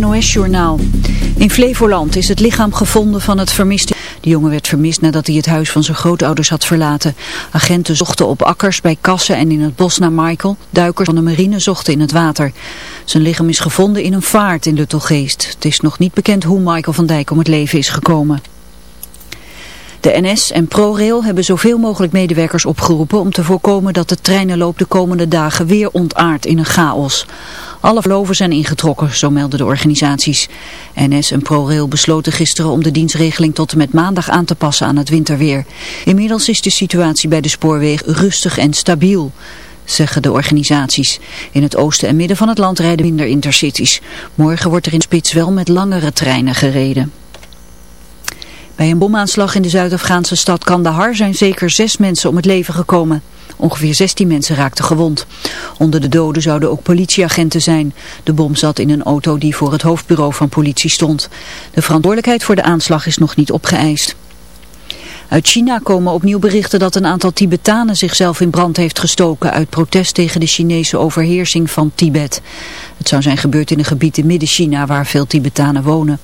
NOS-journaal. In Flevoland is het lichaam gevonden van het vermiste... De jongen werd vermist nadat hij het huis van zijn grootouders had verlaten. Agenten zochten op akkers bij kassen en in het bos naar Michael. Duikers van de marine zochten in het water. Zijn lichaam is gevonden in een vaart in de Tolgeest. Het is nog niet bekend hoe Michael van Dijk om het leven is gekomen. De NS en ProRail hebben zoveel mogelijk medewerkers opgeroepen om te voorkomen dat de treinenloop de komende dagen weer ontaart in een chaos. Alle verloven zijn ingetrokken, zo melden de organisaties. NS en ProRail besloten gisteren om de dienstregeling tot en met maandag aan te passen aan het winterweer. Inmiddels is de situatie bij de spoorweg rustig en stabiel zeggen de organisaties. In het oosten en midden van het land rijden minder intercities. Morgen wordt er in Spits wel met langere treinen gereden. Bij een bomaanslag in de Zuid-Afghaanse stad Kandahar zijn zeker zes mensen om het leven gekomen. Ongeveer 16 mensen raakten gewond. Onder de doden zouden ook politieagenten zijn. De bom zat in een auto die voor het hoofdbureau van politie stond. De verantwoordelijkheid voor de aanslag is nog niet opgeëist. Uit China komen opnieuw berichten dat een aantal Tibetanen zichzelf in brand heeft gestoken uit protest tegen de Chinese overheersing van Tibet. Het zou zijn gebeurd in een gebied in Midden-China waar veel Tibetanen wonen.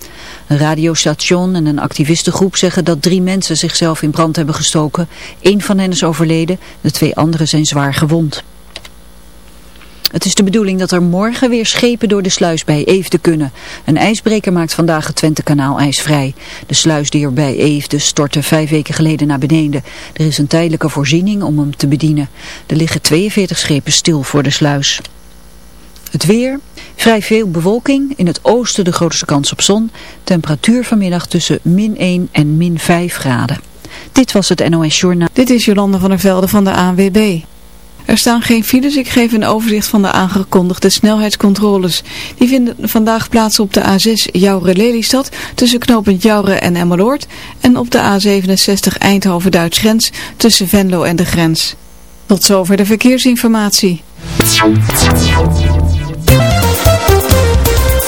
Een radiostation en een activistengroep zeggen dat drie mensen zichzelf in brand hebben gestoken. Eén van hen is overleden, de twee anderen zijn zwaar gewond. Het is de bedoeling dat er morgen weer schepen door de sluis bij Eefde kunnen. Een ijsbreker maakt vandaag het Twentekanaal ijsvrij. De sluis die er bij Eefde stortte vijf weken geleden naar beneden. Er is een tijdelijke voorziening om hem te bedienen. Er liggen 42 schepen stil voor de sluis. Het weer, vrij veel bewolking, in het oosten de grootste kans op zon. Temperatuur vanmiddag tussen min 1 en min 5 graden. Dit was het NOS Journaal. Dit is Jolande van der Velde van de ANWB. Er staan geen files, ik geef een overzicht van de aangekondigde snelheidscontroles. Die vinden vandaag plaats op de A6 Jouren-Lelystad tussen knooppunt Jouren en Emmeloord en op de A67 Eindhoven-Duits grens tussen Venlo en de grens. Tot zover de verkeersinformatie.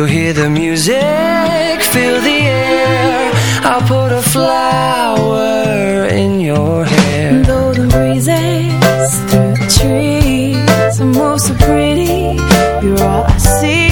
You hear the music, feel the air. I'll put a flower in your hair. Though the breezes through the trees Are most so pretty. You're all I see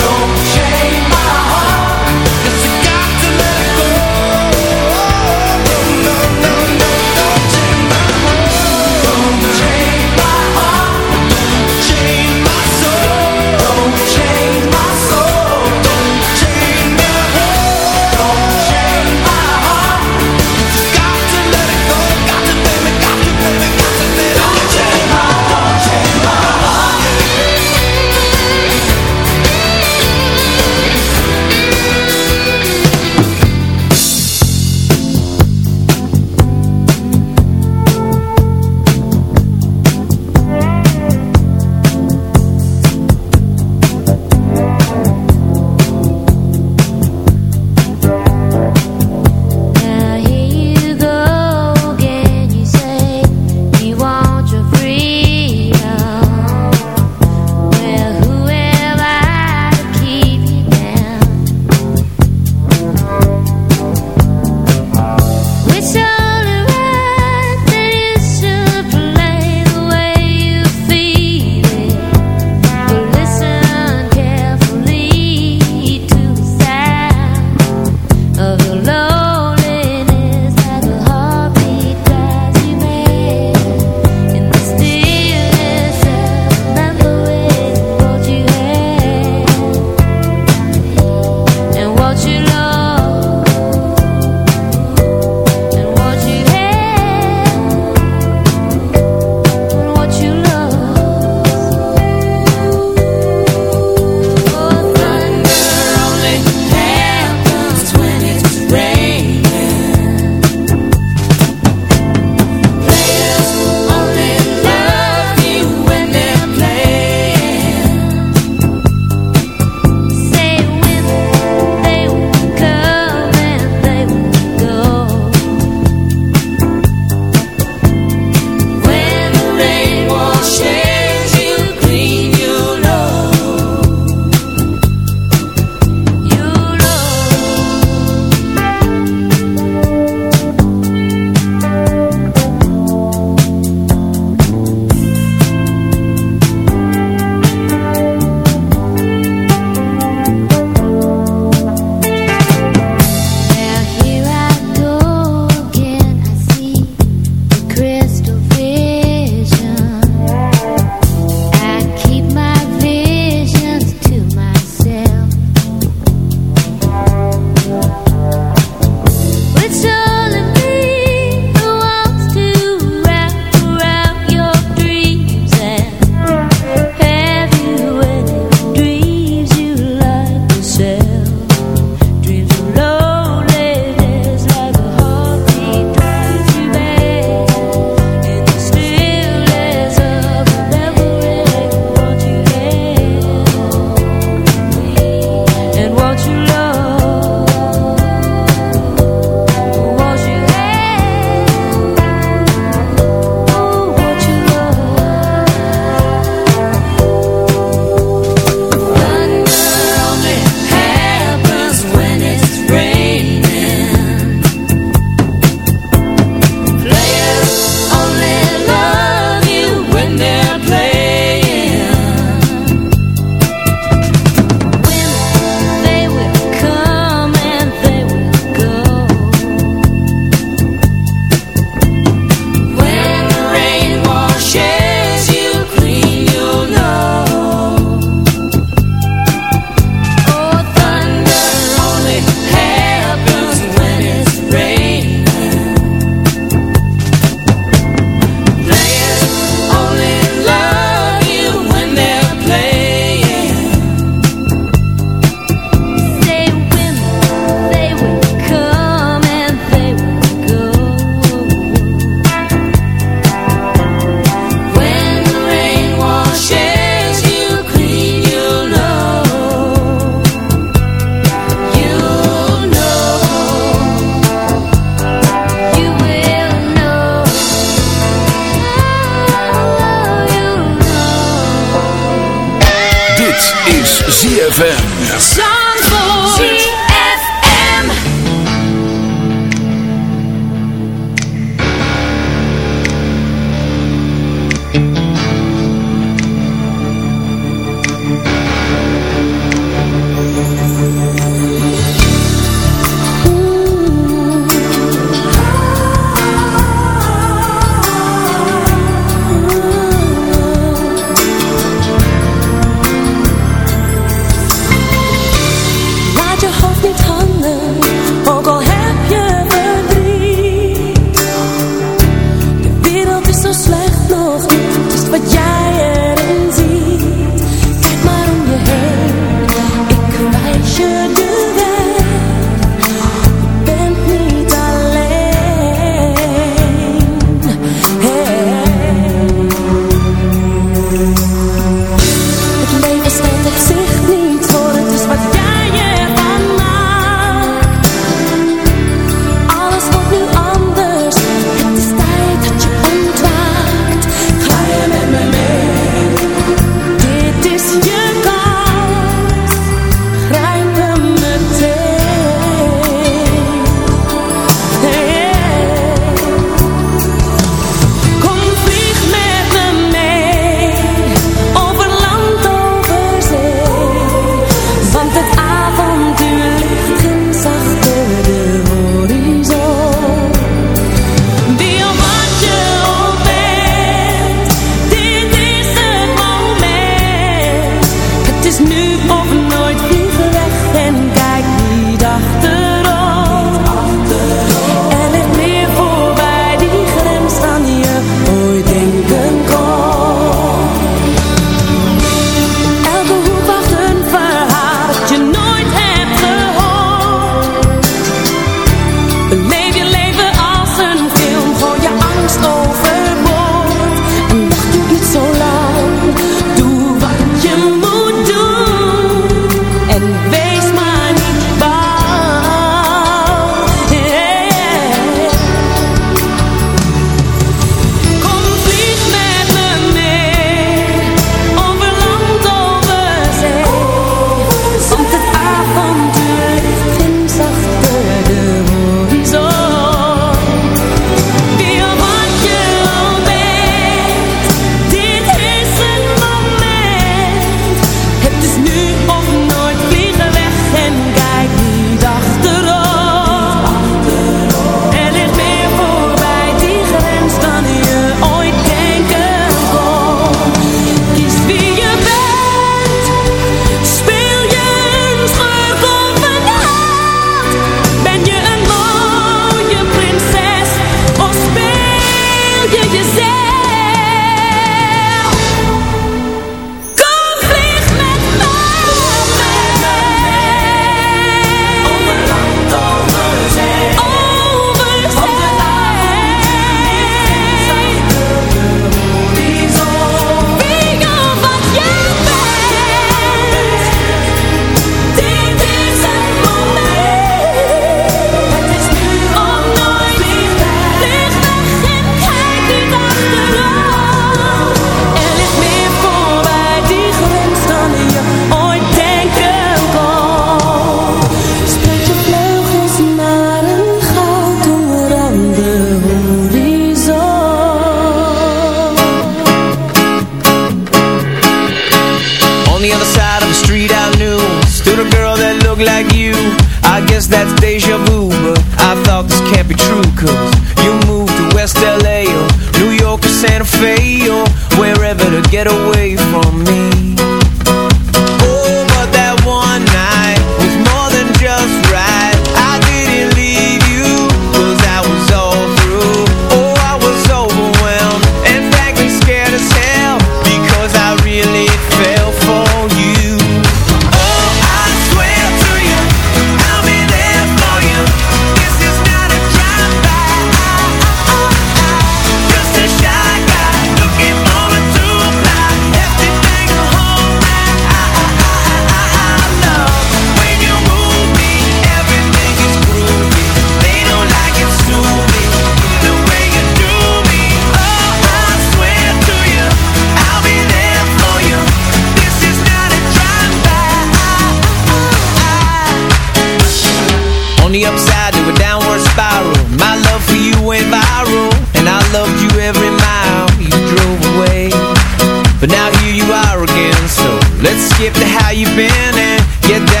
Let's skip to how you've been and get down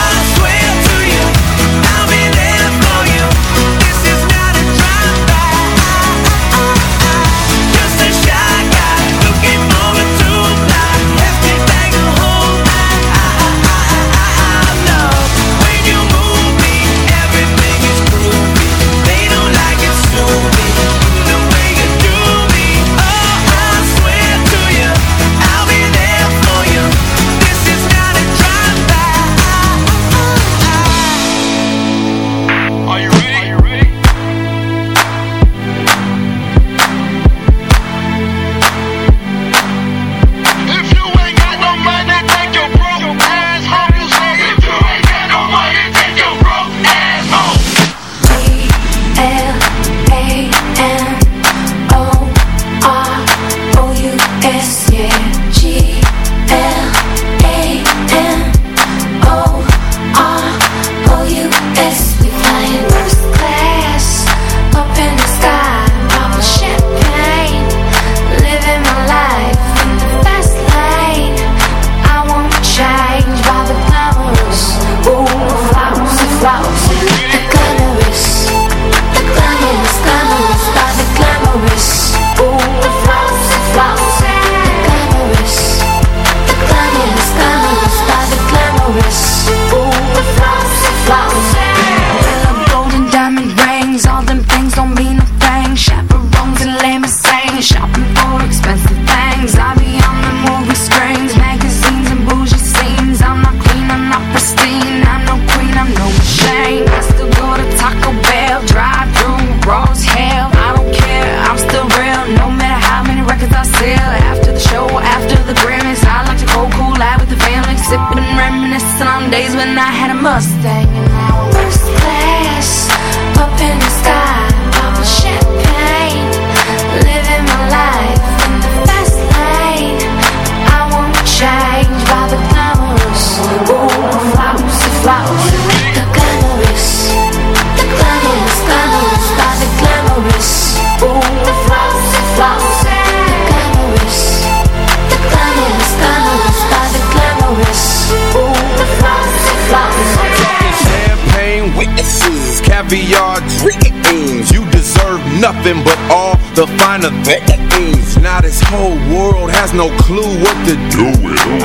trying to things. Now this whole world has no clue what to do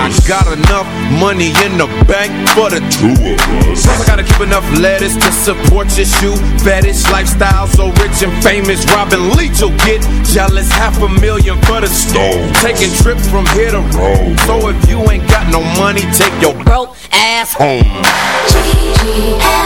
I got enough money in the bank for the two of us. Plus I gotta keep enough lettuce to support your shoe fetish lifestyle. So rich and famous, Robin Leach will get jealous. Half a million for the stove. Taking trips from here to Rome. So if you ain't got no money, take your broke ass home. G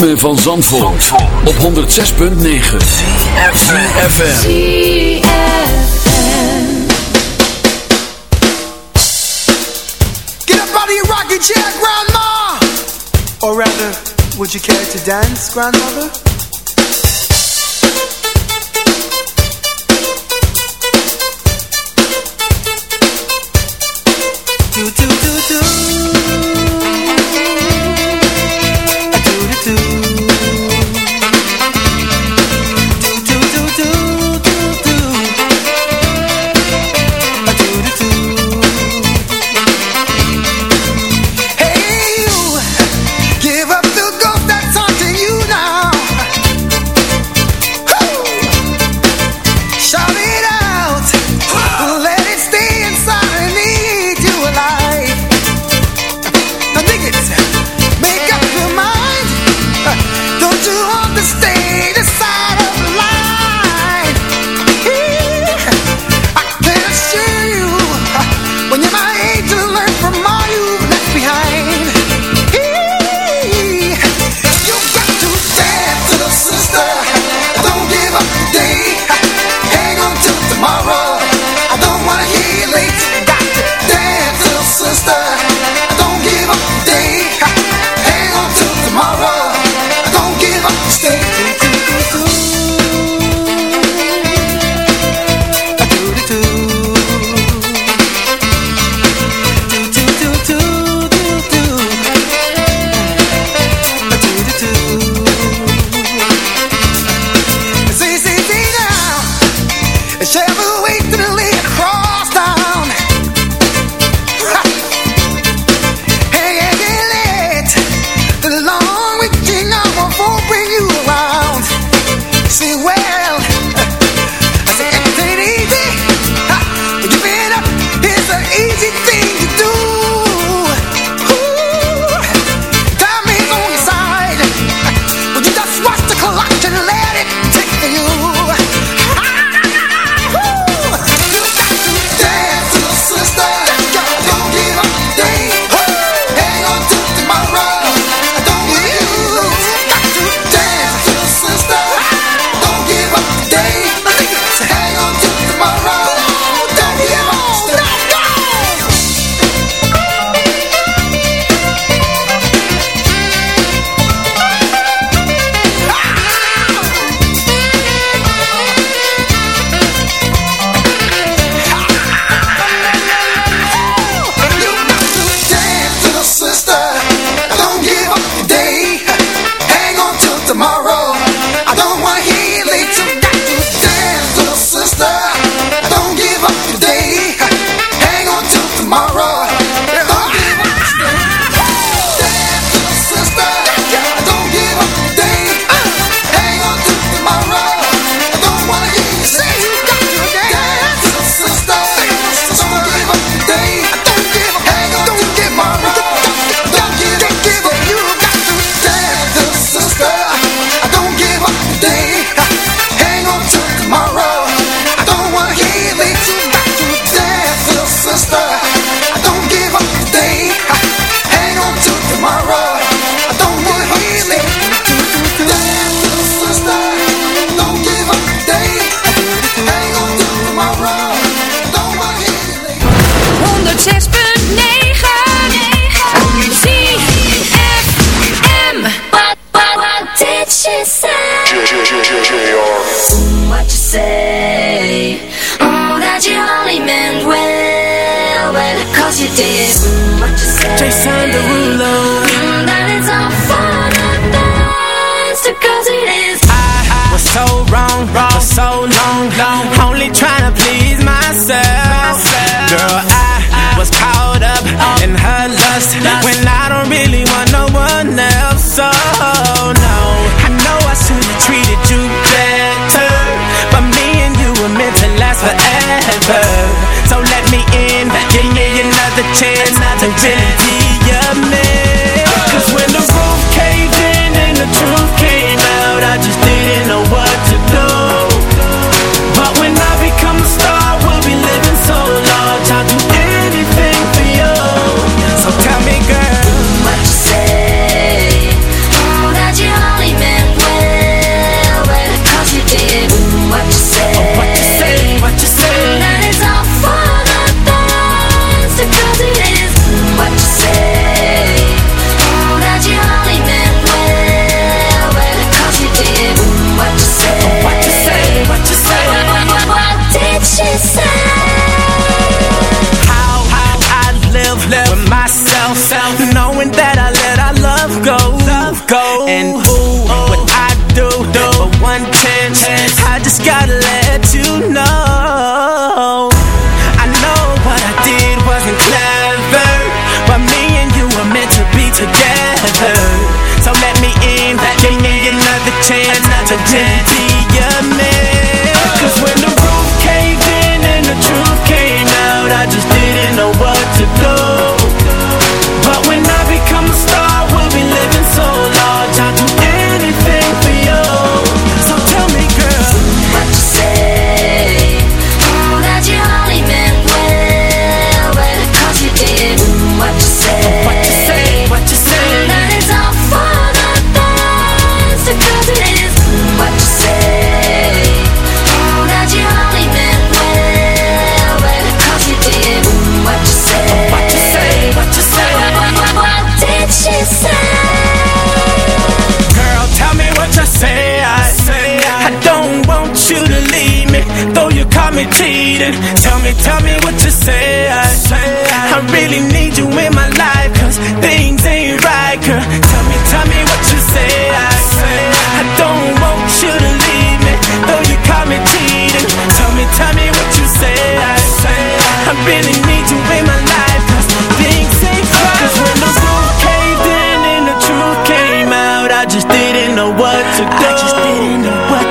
van Zandvoort, op 106.9 CFFM Get up out of your rocking chair, grandma. Or rather, would you care to dance, grandmother? I just didn't know what to do. I just didn't know what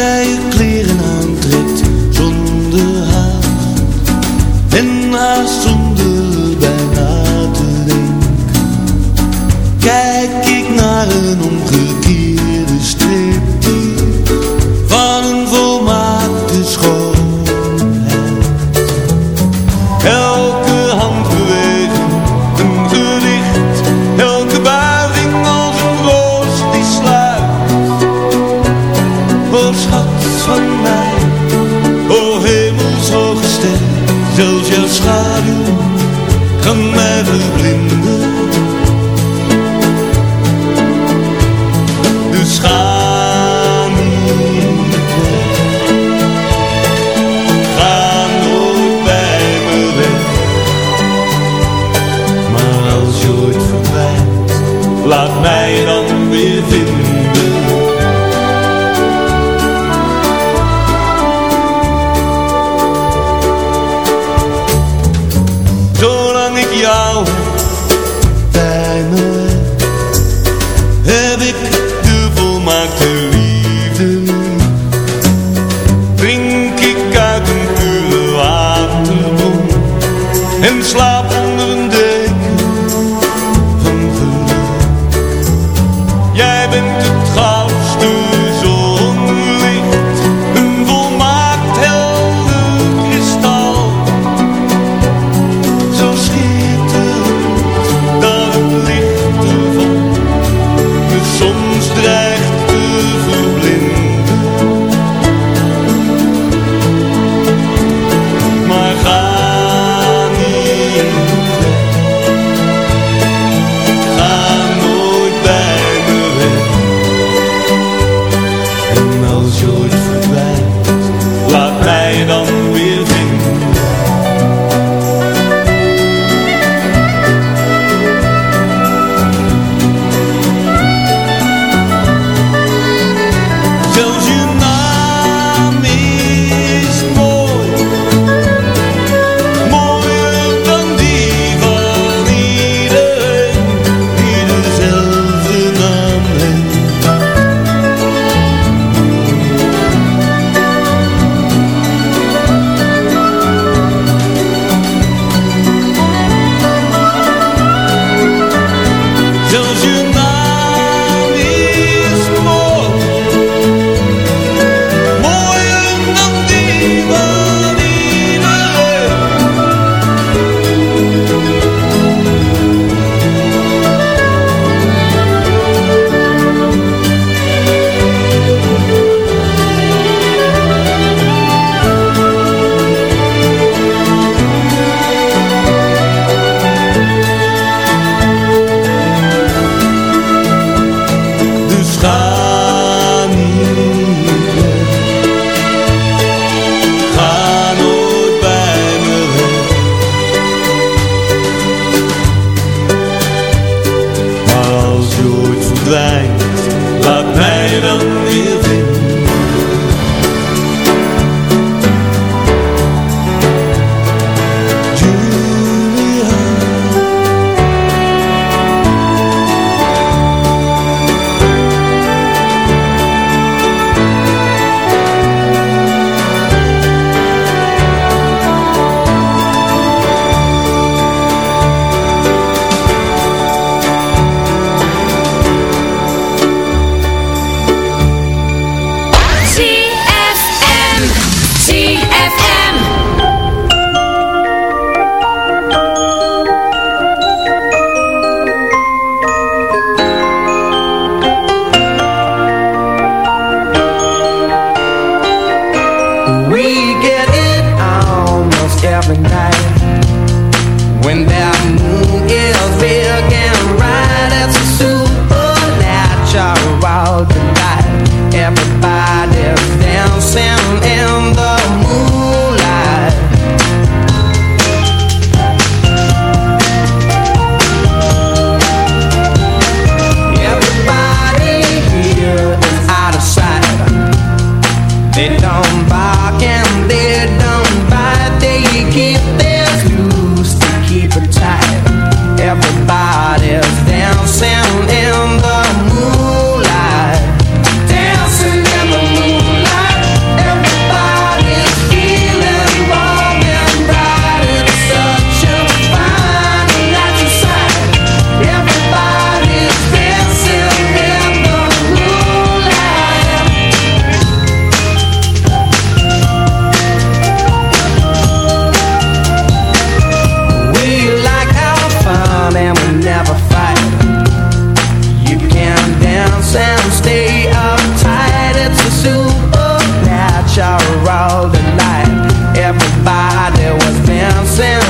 je sound